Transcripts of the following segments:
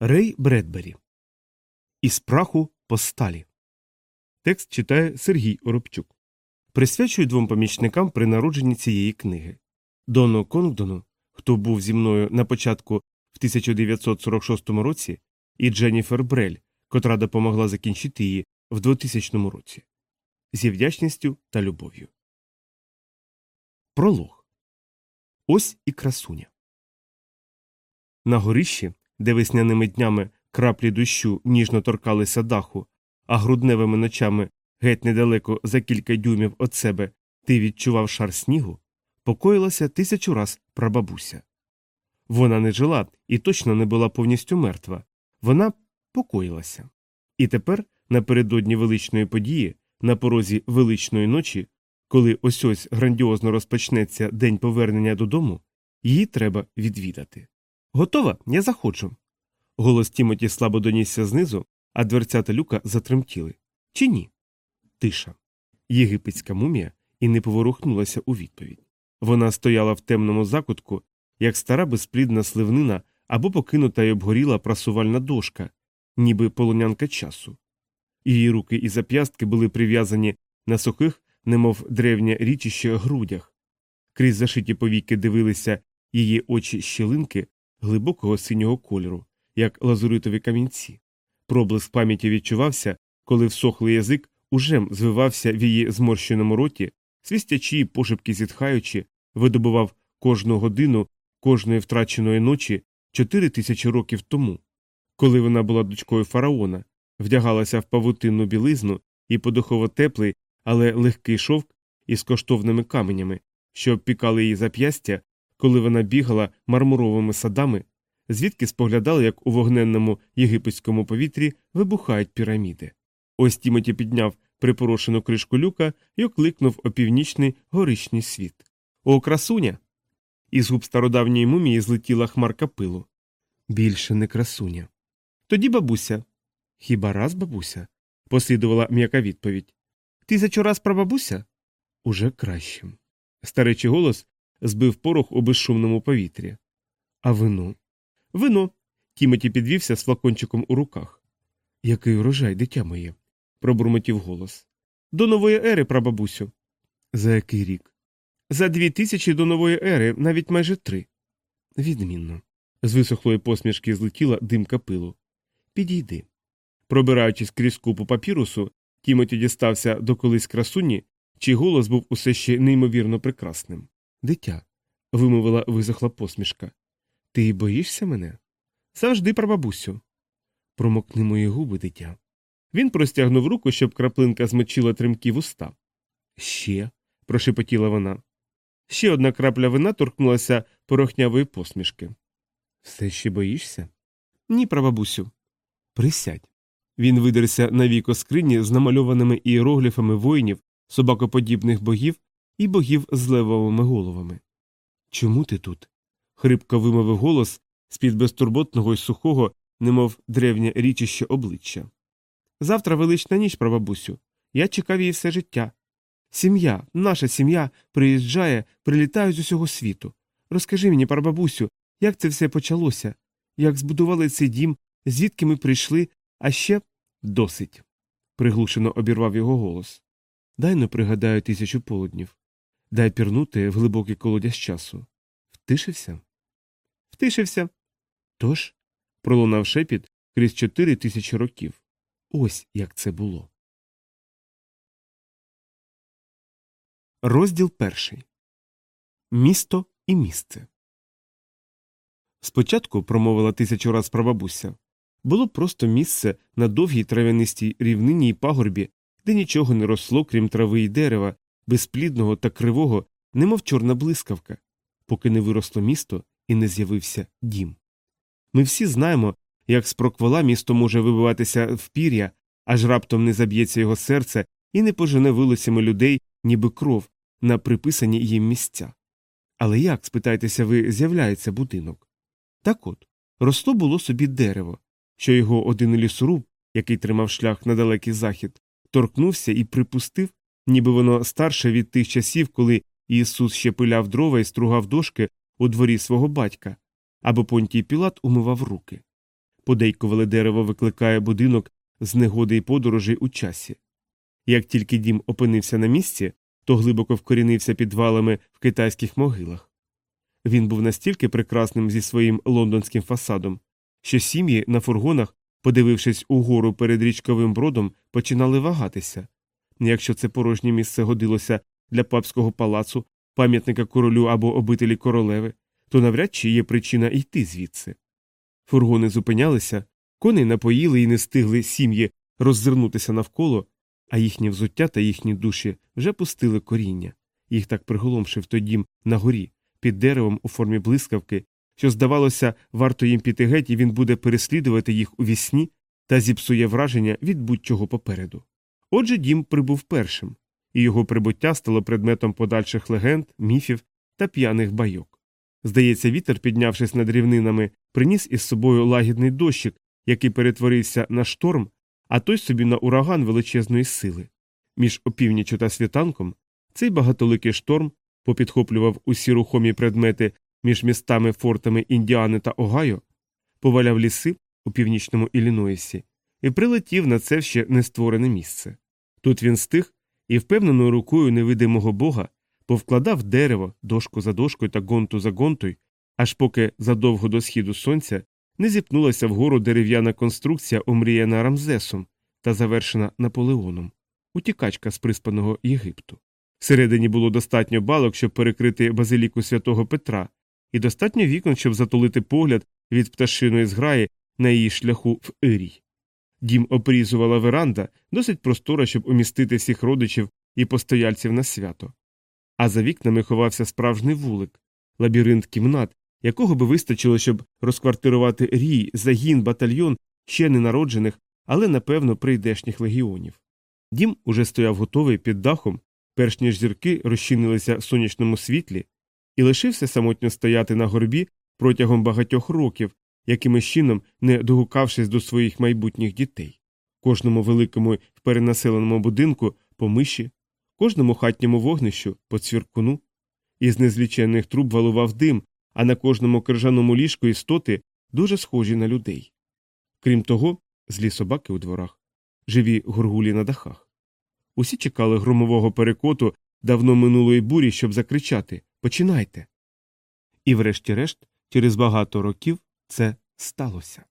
Рей Бредбері. Із праху по сталі. Текст читає Сергій Оробчук. Присвячую двом помічникам при народженні цієї книги Дону Конгдону, хто був зі мною на початку в 1946 році, і Дженніфер Брель, котра допомогла закінчити її в 2000 році. Зі вдячністю та любов'ю. Пролог. Ось і красуня. На горищі, де весняними днями краплі дощу ніжно торкалися даху, а грудневими ночами геть недалеко за кілька дюймів від себе ти відчував шар снігу, покоїлася тисячу раз прабабуся. Вона не жила і точно не була повністю мертва. Вона покоїлася. І тепер, напередодні величної події, на порозі величної ночі, коли ось ось грандіозно розпочнеться день повернення додому, її треба відвідати. Готова, я заходжу. Голос Тімоті слабо донісся знизу, а дверцята люка затремтіли. Чи ні? Тиша. Єгипетська мумія і не поворухнулася у відповідь. Вона стояла в темному закутку, як стара безплідна сливнина або покинута й обгоріла прасувальна дошка, ніби полонянка часу. Її руки і зап'ястки були прив'язані на сухих, немов древнє річище грудях. Крізь зашиті повіки дивилися її очі щілинки глибокого синього кольору, як лазуритові камінці. Проблиск пам'яті відчувався, коли всохлий язик уже звивався в її зморщеному роті, свістячи і пошепки зітхаючи, видобував кожну годину кожної втраченої ночі чотири тисячі років тому, коли вона була дочкою фараона, вдягалася в павутинну білизну і подухово теплий, але легкий шовк із коштовними каменями, що обпікали її зап'ястя, коли вона бігала мармуровими садами, звідки споглядали, як у вогненному єгипетському повітрі вибухають піраміди. Ось Тімоті підняв припорошену кришку люка і окликнув опівнічний горичний світ. О, красуня! Із губ стародавньої мумії злетіла хмарка пилу. Більше не красуня. Тоді бабуся. Хіба раз бабуся? послідувала м'яка відповідь. Тисячу раз прабабуся? Уже краще. Старечий голос збив порох у безшумному повітрі. А вино? Вино. Тімоті підвівся з флакончиком у руках. Який урожай, дитя моє, пробурмотів голос. До нової ери, прабабусю. За який рік? За дві тисячі до нової ери, навіть майже три. Відмінно. З висохлої посмішки злетіла димка пилу. Підійди. Пробираючись крізь купу папірусу, Тімоті дістався до колись красуні, чий голос був усе ще неймовірно прекрасним. Дитя, вимовила висохла посмішка. Ти боїшся мене? Завжди, прабабусю. Промокни мої губи, дитя. Він простягнув руку, щоб краплинка змочила тремкі вуста. Ще, прошепотіла вона. Ще одна крапля вина торкнулася порохнявої посмішки. Все ще боїшся? Ні, прабабусю. Присядь. Він видерся на віко скрині з намальованими іерогліфами воїнів, собакоподібних богів і богів з левовими головами. Чому ти тут? хрипко вимовив голос з під безтурботного й сухого, немов древнє річище обличчя. Завтра велична ніч, прабабусю. Я чекав її все життя. Сім'я, наша сім'я приїжджає, прилітає з усього світу. Розкажи мені, прабабусю, як це все почалося, як збудували цей дім, звідки ми прийшли, а ще досить. приглушено обірвав його голос. Дай не пригадаю тисячу полуднів. Дай пірнути в глибокий колодязь часу. Втишився? Втишився. Тож, пролунав шепіт крізь чотири тисячі років. Ось як це було. Розділ перший Місто і місце. Спочатку, промовила тисячу раз прабабуся, було просто місце на довгій трав'янистій рівнині й пагорбі, де нічого не росло, крім трави й дерева, безплідного та кривого, немов чорна блискавка, поки не виросло місто і не з'явився дім. Ми всі знаємо, як з проквола місто може вибиватися в пір'я, аж раптом не заб'ється його серце і не пожене вилицями людей, ніби кров, на приписані їм місця. Але як, спитайтеся ви, з'являється будинок? Так от, росло було собі дерево, що його один лісоруб, який тримав шлях на далекий захід, торкнувся і припустив, ніби воно старше від тих часів, коли Ісус ще пиляв дрова і стругав дошки у дворі свого батька, або Понтій Пілат умивав руки. Подейкували дерево викликає будинок з негоди й подорожей у часі. Як тільки дім опинився на місці, то глибоко вкорінився підвалами в китайських могилах. Він був настільки прекрасним зі своїм лондонським фасадом, що сім'ї на фургонах, подивившись угору перед річковим бродом, починали вагатися. Якщо це порожнє місце годилося для папського палацу, пам'ятника королю або обителі королеви, то навряд чи є причина йти звідси. Фургони зупинялися, коней напоїли і не стигли сім'ї роззирнутися навколо, а їхнє взуття та їхні душі вже пустили коріння. Їх так приголомшив той дім на горі, під деревом у формі блискавки, що, здавалося, варто їм піти геть, і він буде переслідувати їх у вісні та зіпсує враження від будь-чого попереду. Отже, дім прибув першим, і його прибуття стало предметом подальших легенд, міфів та п'яних байок. Здається, вітер, піднявшись над рівнинами, приніс із собою лагідний дощик, який перетворився на шторм, а той собі на ураган величезної сили. Між опівнічю та світанком цей багатоликий шторм попідхоплював усі рухомі предмети між містами фортами Індіани та Огайо, поваляв ліси у північному Іллінойсі і прилетів на це ще не створене місце. Тут він стих і впевненою рукою невидимого бога повкладав дерево, дошку за дошкою та гонту за гонтою, аж поки задовго до східу сонця не зіпнулася вгору дерев'яна конструкція, омріяна Рамзесом та завершена Наполеоном, утікачка з приспаного Єгипту. Всередині було достатньо балок, щоб перекрити базиліку святого Петра, і достатньо вікон, щоб затулити погляд від пташиної зграї на її шляху в Ірій. Дім опрізувала веранда, досить простора, щоб умістити всіх родичів і постояльців на свято. А за вікнами ховався справжній вулик, лабіринт кімнат, якого би вистачило, щоб розквартирувати рій, загін, батальйон ще ненароджених, але напевно прийдешніх легіонів. Дім уже стояв готовий під дахом, перш ніж зірки розчинилися в сонячному світлі, і лишився самотньо стояти на горбі протягом багатьох років, якимось чином не догукавшись до своїх майбутніх дітей. Кожному великому перенаселеному будинку по миші, кожному хатньому вогнищу по цвіркуну. Із незлічених труб валував дим, а на кожному крижаному ліжку істоти дуже схожі на людей. Крім того, злі собаки у дворах, живі горгулі на дахах. Усі чекали громового перекоту давно минулої бурі, щоб закричати Починайте. І, врешті-решт, через багато років це сталося.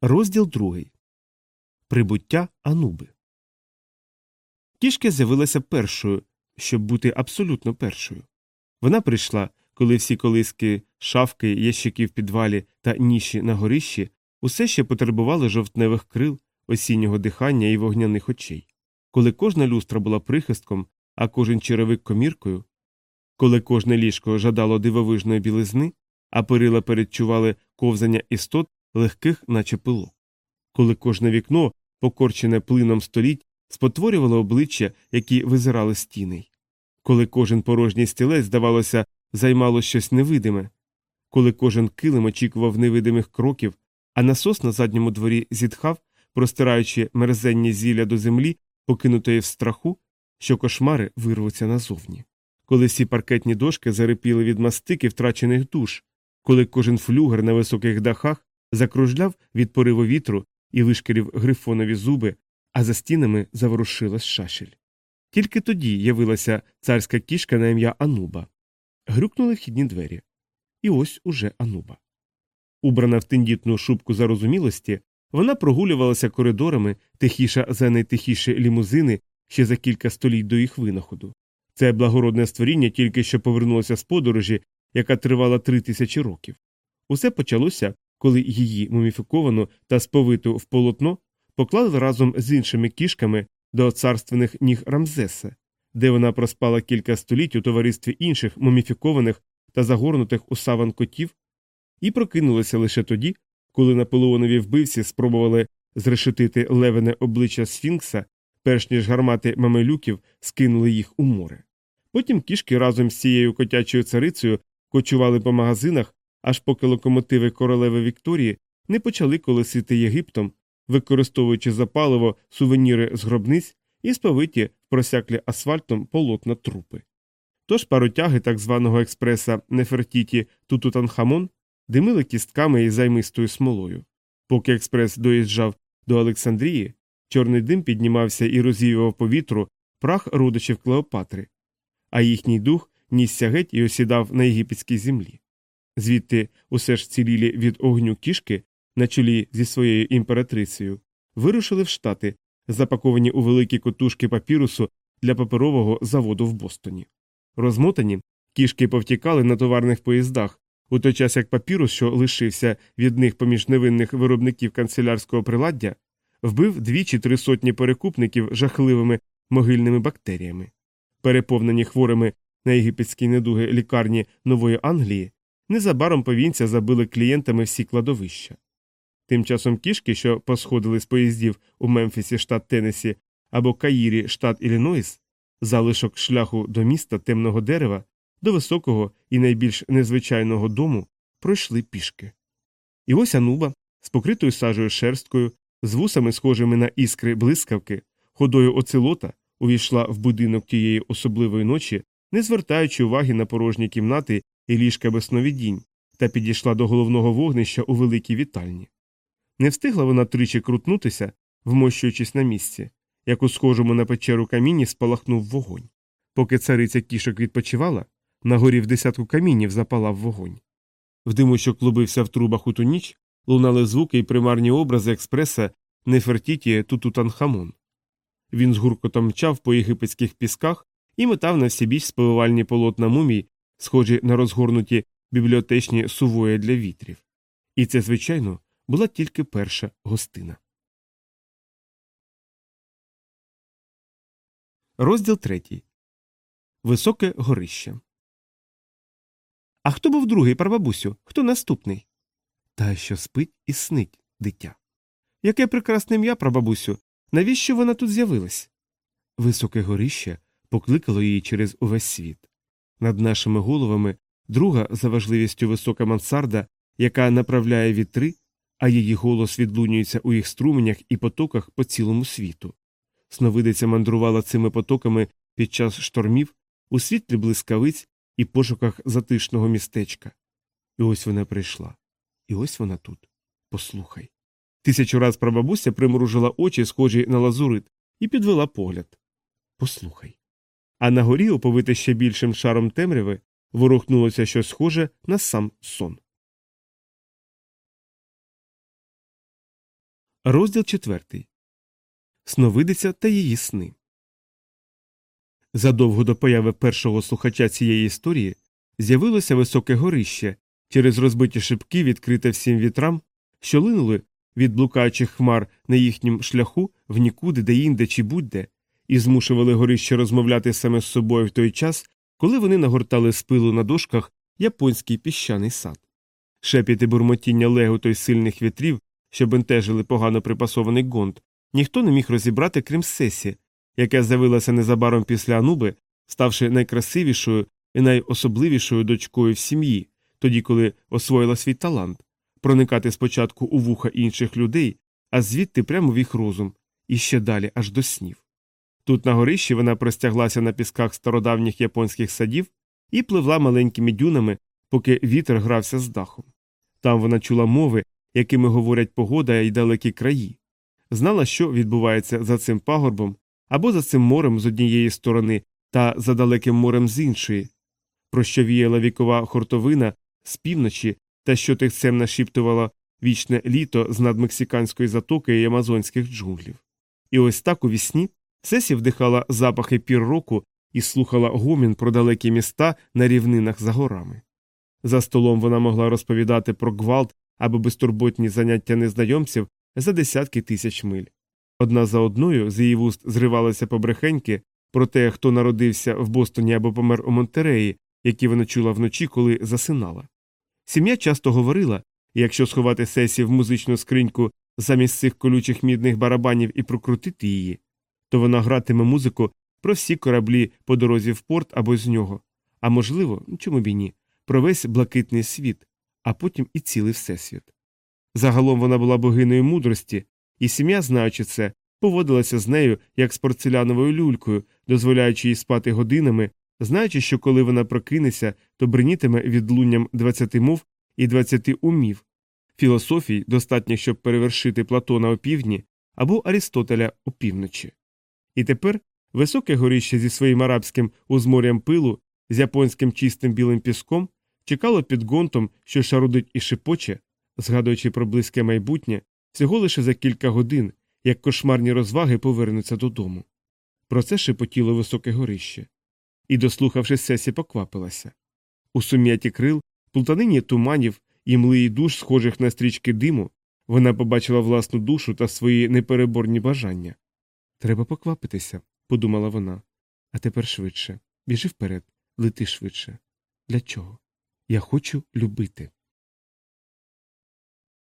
Розділ другий Прибуття Ануби. Кішка з'явилася першою, щоб бути абсолютно першою. Вона прийшла, коли всі колиски, шавки, ящики в підвалі та ніші на горищі усе ще потребували жовтневих крил, осіннього дихання і вогняних очей, коли кожна люстра була прихистком, а кожен черевик коміркою, коли кожне ліжко жадало дивовижної білизни, а перила передчували ковзання істот легких, наче пилок, коли кожне вікно, покорчене плином століть, спотворювало обличчя, які визирали стіней, коли кожен порожній стілець, здавалося, займало щось невидиме, коли кожен килим очікував невидимих кроків, а насос на задньому дворі зітхав, простираючи мерзенні зілля до землі, покинутої в страху, що кошмари вирвуться назовні коли всі паркетні дошки зарипіли від мастики втрачених душ, коли кожен флюгер на високих дахах закружляв від пориву вітру і вишкірів грифонові зуби, а за стінами заворушилась шашель. Тільки тоді явилася царська кішка на ім'я Ануба. Грюкнули вхідні двері. І ось уже Ануба. Убрана в тендітну шубку зарозумілості, вона прогулювалася коридорами тихіша за найтихіші лімузини ще за кілька століть до їх винаходу. Це благородне створіння тільки що повернулося з подорожі, яка тривала три тисячі років. Усе почалося, коли її муміфіковану та сповиту в полотно поклали разом з іншими кішками до царственних ніг Рамзеса, де вона проспала кілька століть у товаристві інших муміфікованих та загорнутих у саван котів, і прокинулася лише тоді, коли наполеонові вбивці спробували зрешетити левене обличчя Сфінкса, перш ніж гармати мамелюків скинули їх у море. Потім кішки разом з цією котячою царицею кочували по магазинах, аж поки локомотиви королеви Вікторії не почали колесити Єгиптом, використовуючи за паливо сувеніри з гробниць і сповиті просяклі асфальтом полотна трупи. Тож паротяги так званого експреса Нефертіті Тутутанхамон димили кістками і займистою смолою. Поки експрес доїжджав до Олександрії, чорний дим піднімався і розвіював повітру прах родичів Клеопатри, а їхній дух нісся геть і осідав на єгипетській землі. Звідти усе ж цілілі від огню кішки на чолі зі своєю імператрицею, вирушили в штати, запаковані у великі котушки папірусу для паперового заводу в Бостоні. Розмотані, кішки повтікали на товарних поїздах, у той час як папірус, що лишився від них поміж невинних виробників канцелярського приладдя, вбив дві чи три сотні перекупників жахливими могильними бактеріями. Переповнені хворими на єгипетські недуги лікарні Нової Англії, незабаром повінця забили клієнтами всі кладовища. Тим часом кішки, що посходили з поїздів у Мемфісі, штат Теннесі, або Каїрі, штат Іллінойс, залишок шляху до міста темного дерева, до високого і найбільш незвичайного дому, пройшли пішки. І ось Ануба з покритою сажею шерсткою, з вусами, схожими на іскри блискавки, ходою оцелота, увійшла в будинок тієї особливої ночі, не звертаючи уваги на порожні кімнати і ліжка без сновидінь, та підійшла до головного вогнища у великій вітальні. Не встигла вона тричі крутнутися, вмощуючись на місці, як у схожому на печеру каміні спалахнув вогонь. Поки цариця кішок відпочивала, на горі в десятку камінів запалав вогонь. В диму, що клубився в трубах у ту ніч, лунали звуки і примарні образи експреса Нефертіті Тутутанхамон. Він з гуркотом мчав по єгипетських пісках і метав на всі біч спливальні полотна мумій, схожі на розгорнуті бібліотечні сувої для вітрів. І це, звичайно, була тільки перша гостина. Розділ третій. Високе горище. А хто був другий, прабабусю? Хто наступний? Та що спить і снить, дитя. Яке прекрасне ім'я, прабабусю. Навіщо вона тут з'явилась? Високе горище покликало її через увесь світ. Над нашими головами друга за важливістю висока мансарда, яка направляє вітри, а її голос відлунюється у їх струменях і потоках по цілому світу. Сновидиця мандрувала цими потоками під час штормів у світлі блискавиць і пошуках затишного містечка. І ось вона прийшла. І ось вона тут. Послухай. Тисячу раз прабабуся примружила очі, схожі на лазурит, і підвела погляд. Послухай. А на горі, оповите ще більшим шаром темряви, ворухнулося щось схоже на сам сон. Розділ четвертий. Сновидиця та її сни. Задовго до появи першого слухача цієї історії з'явилося високе горище через розбиті шибки, відкрите всім вітрам, що линули від блукаючих хмар на їхнім шляху в нікуди, де інде чи будь-де, і змушували горище розмовляти саме з собою в той час, коли вони нагортали з пилу на дошках японський піщаний сад. Шепіт і бурмотіння леготу й сильних вітрів, що бентежили погано припасований гонт, ніхто не міг розібрати, крім сесі, яка з'явилася незабаром після Ануби, ставши найкрасивішою і найособливішою дочкою в сім'ї, тоді коли освоїла свій талант проникати спочатку у вуха інших людей, а звідти прямо в їх розум, і ще далі аж до снів. Тут на горищі вона простяглася на пісках стародавніх японських садів і пливла маленькими дюнами, поки вітер грався з дахом. Там вона чула мови, якими говорять погода і далекі краї, знала, що відбувається за цим пагорбом або за цим морем з однієї сторони та за далеким морем з іншої, про що віяла вікова хортовина з півночі та що тихцем нашіптувала вічне літо з надмексиканської затоки і амазонських джунглів. І ось так у вісні Сесі вдихала запахи пір року і слухала гомін про далекі міста на рівнинах за горами. За столом вона могла розповідати про гвалт або безтурботні заняття незнайомців за десятки тисяч миль. Одна за одною з її вуст зривалися побрехеньки про те, хто народився в Бостоні або помер у Монтереї, які вона чула вночі, коли засинала. Сім'я часто говорила, якщо сховати сесі в музичну скриньку замість цих колючих мідних барабанів і прокрутити її, то вона гратиме музику про всі кораблі по дорозі в порт або з нього, а можливо, чому б і ні, про весь блакитний світ, а потім і цілий всесвіт. Загалом вона була богиною мудрості, і сім'я, знаючи це, поводилася з нею як з порцеляновою люлькою, дозволяючи їй спати годинами, знаючи, що коли вона прокинеться, то бринітиме відлунням двадцяти мов і 20 умів. Філософій достатньо, щоб перевершити Платона опівдні або Арістотеля опівночі. І тепер високе горіще зі своїм арабським узморям пилу, з японським чистим білим піском, чекало під гонтом, що шарудить і шипоче, згадуючи про близьке майбутнє, всього лише за кілька годин, як кошмарні розваги повернуться додому. Про це шепотіло високе горище. І, дослухавши сесі, поквапилася. У сум'яті крил, плутанині туманів і млиї душ, схожих на стрічки диму, вона побачила власну душу та свої непереборні бажання. Треба поквапитися, подумала вона. А тепер швидше. Біжи вперед, лети швидше. Для чого? Я хочу любити.